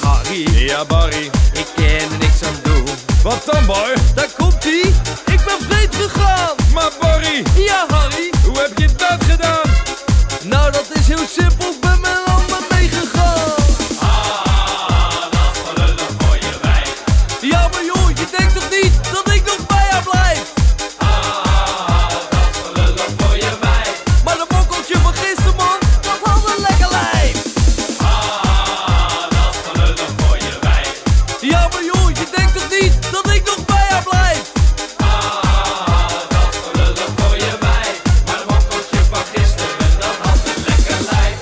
Harry. Ja Barry. Ik ken er niks aan doen. Wat dan boy? Daar komt ie. Ik ben vreed gegaan. Maar Barry. Ja Harry. Hoe heb je dat gedaan? Nou dat is heel simpel Ja, maar joh, je denkt het niet.